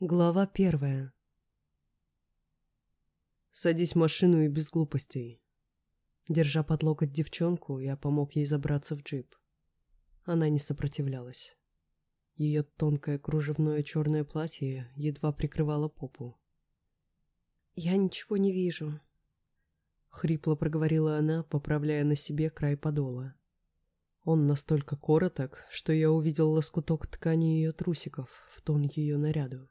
Глава первая. «Садись в машину и без глупостей». Держа под локоть девчонку, я помог ей забраться в джип. Она не сопротивлялась. Ее тонкое кружевное черное платье едва прикрывало попу. «Я ничего не вижу», — хрипло проговорила она, поправляя на себе край подола. Он настолько короток, что я увидел лоскуток ткани ее трусиков в тон ее наряду.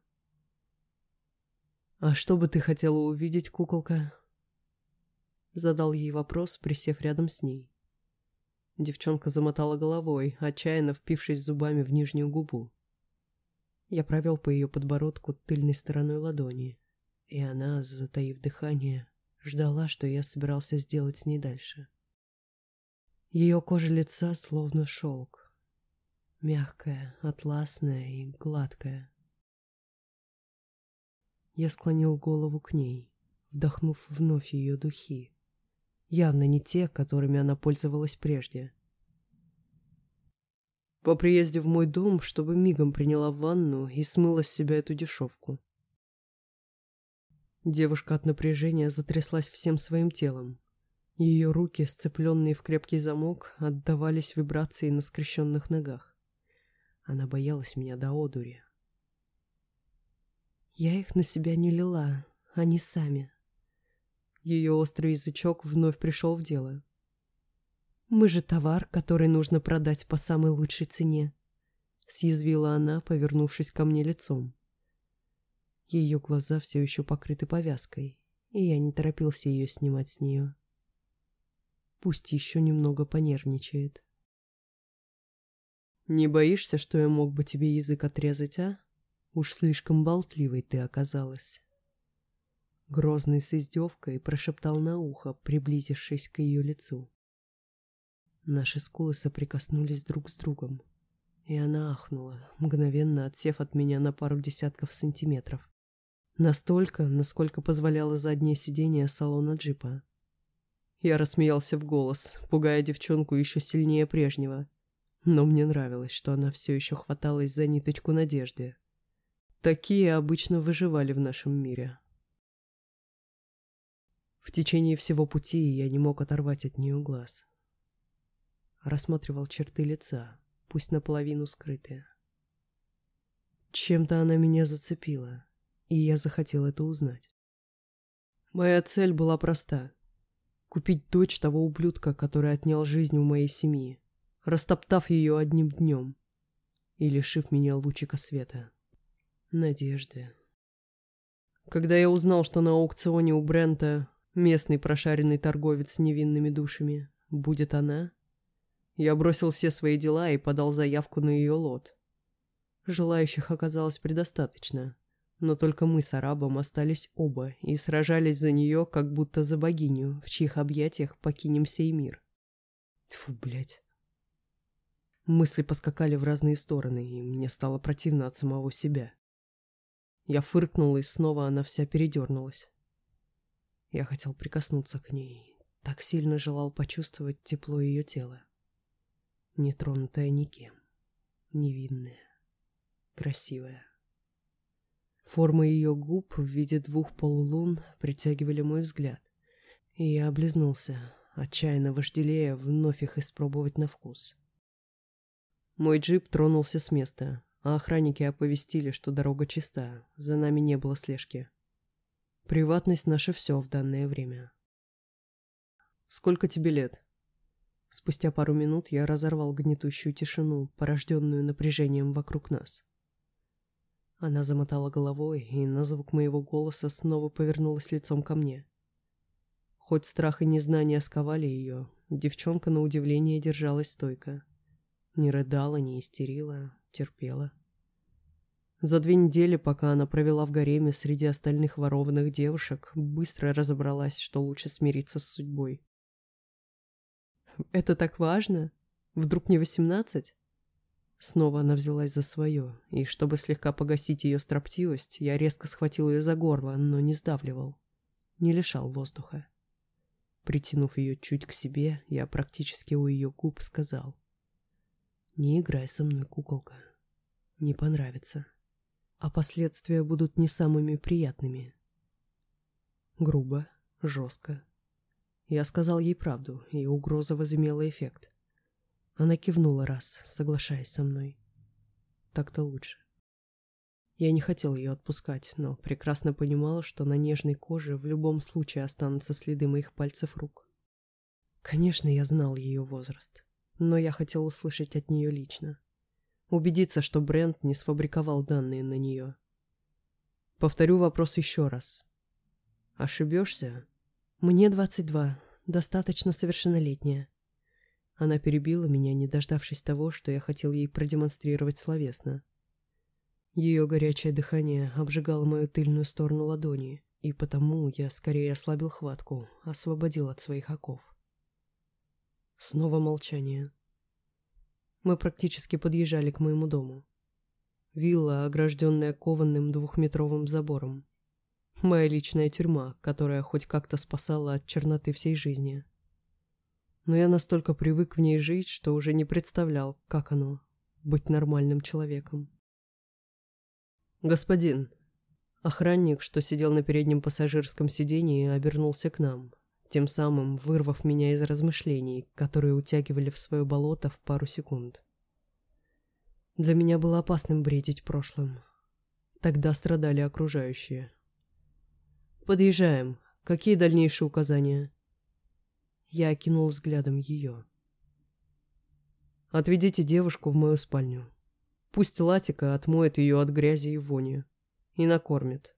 «А что бы ты хотела увидеть, куколка?» Задал ей вопрос, присев рядом с ней. Девчонка замотала головой, отчаянно впившись зубами в нижнюю губу. Я провел по ее подбородку тыльной стороной ладони, и она, затаив дыхание, ждала, что я собирался сделать с ней дальше. Ее кожа лица словно шелк, мягкая, атласная и гладкая. Я склонил голову к ней, вдохнув вновь ее духи. Явно не те, которыми она пользовалась прежде. По приезде в мой дом, чтобы мигом приняла ванну и смыла с себя эту дешевку. Девушка от напряжения затряслась всем своим телом. Ее руки, сцепленные в крепкий замок, отдавались вибрации на скрещенных ногах. Она боялась меня до одури. Я их на себя не лила, они сами. Ее острый язычок вновь пришел в дело. «Мы же товар, который нужно продать по самой лучшей цене», — съязвила она, повернувшись ко мне лицом. Ее глаза все еще покрыты повязкой, и я не торопился ее снимать с нее. Пусть еще немного понервничает. «Не боишься, что я мог бы тебе язык отрезать, а?» Уж слишком болтливой ты оказалась. Грозный с издевкой прошептал на ухо, приблизившись к ее лицу. Наши скулы соприкоснулись друг с другом, и она ахнула, мгновенно отсев от меня на пару десятков сантиметров. Настолько, насколько позволяло заднее сиденье салона джипа. Я рассмеялся в голос, пугая девчонку еще сильнее прежнего. Но мне нравилось, что она все еще хваталась за ниточку надежды. Такие обычно выживали в нашем мире. В течение всего пути я не мог оторвать от нее глаз. Рассматривал черты лица, пусть наполовину скрытые. Чем-то она меня зацепила, и я захотел это узнать. Моя цель была проста — купить дочь того ублюдка, который отнял жизнь у моей семьи, растоптав ее одним днем и лишив меня лучика света надежды. Когда я узнал, что на аукционе у Брента местный прошаренный торговец с невинными душами будет она, я бросил все свои дела и подал заявку на ее лот. Желающих оказалось предостаточно, но только мы с арабом остались оба и сражались за нее, как будто за богиню, в чьих объятиях покинем сей мир. Тьфу, блядь. Мысли поскакали в разные стороны, и мне стало противно от самого себя. Я фыркнул, и снова она вся передернулась. Я хотел прикоснуться к ней, так сильно желал почувствовать тепло ее тела. Нетронутая никем, невинная, красивая. Формы ее губ в виде двух полулун притягивали мой взгляд, и я облизнулся, отчаянно вожделея вновь их испробовать на вкус. Мой джип тронулся с места, а охранники оповестили, что дорога чиста, за нами не было слежки. Приватность наша все в данное время. «Сколько тебе лет?» Спустя пару минут я разорвал гнетущую тишину, порожденную напряжением вокруг нас. Она замотала головой и на звук моего голоса снова повернулась лицом ко мне. Хоть страх и незнание сковали ее, девчонка на удивление держалась стойко. Не рыдала, не истерила, терпела. За две недели, пока она провела в гареме среди остальных ворованных девушек, быстро разобралась, что лучше смириться с судьбой. «Это так важно? Вдруг не восемнадцать?» Снова она взялась за свое, и чтобы слегка погасить ее строптивость, я резко схватил ее за горло, но не сдавливал, не лишал воздуха. Притянув ее чуть к себе, я практически у ее губ сказал. «Не играй со мной, куколка. Не понравится». А последствия будут не самыми приятными. Грубо, жестко. Я сказал ей правду, и угроза возымела эффект. Она кивнула раз, соглашаясь со мной. Так-то лучше. Я не хотел ее отпускать, но прекрасно понимал, что на нежной коже в любом случае останутся следы моих пальцев рук. Конечно, я знал ее возраст, но я хотел услышать от нее лично. Убедиться, что Брент не сфабриковал данные на нее. Повторю вопрос еще раз. Ошибешься? Мне 22, достаточно совершеннолетняя. Она перебила меня, не дождавшись того, что я хотел ей продемонстрировать словесно. Ее горячее дыхание обжигало мою тыльную сторону ладони, и потому я скорее ослабил хватку, освободил от своих оков. Снова молчание. Мы практически подъезжали к моему дому. Вилла, огражденная кованым двухметровым забором. Моя личная тюрьма, которая хоть как-то спасала от черноты всей жизни. Но я настолько привык в ней жить, что уже не представлял, как оно — быть нормальным человеком. «Господин!» Охранник, что сидел на переднем пассажирском сидении, обернулся к нам, тем самым вырвав меня из размышлений, которые утягивали в свое болото в пару секунд. Для меня было опасным бредить прошлым. Тогда страдали окружающие. «Подъезжаем. Какие дальнейшие указания?» Я окинул взглядом ее. «Отведите девушку в мою спальню. Пусть Латика отмоет ее от грязи и вони. И накормит.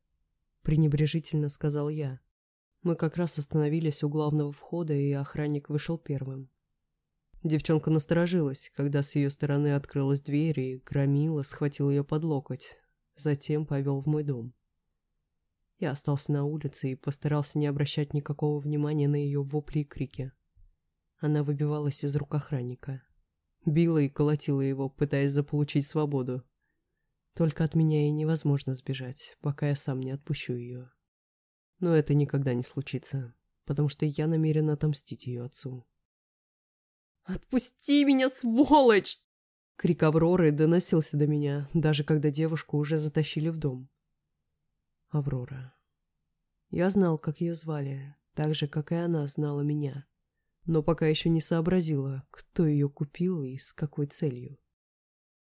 Пренебрежительно сказал я. Мы как раз остановились у главного входа, и охранник вышел первым. Девчонка насторожилась, когда с ее стороны открылась дверь, и громила схватил ее под локоть. Затем повел в мой дом. Я остался на улице и постарался не обращать никакого внимания на ее вопли и крики. Она выбивалась из рук охранника. Била и колотила его, пытаясь заполучить свободу. Только от меня ей невозможно сбежать, пока я сам не отпущу ее. Но это никогда не случится, потому что я намерен отомстить ее отцу. «Отпусти меня, сволочь!» Крик Авроры доносился до меня, даже когда девушку уже затащили в дом. Аврора. Я знал, как ее звали, так же, как и она знала меня но пока еще не сообразила, кто ее купил и с какой целью.